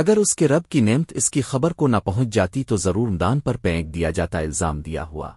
اگر اس کے رب کی نعمت اس کی خبر کو نہ پہنچ جاتی تو ضرور دان پر پینک دیا جاتا، الزام دیا ہوا۔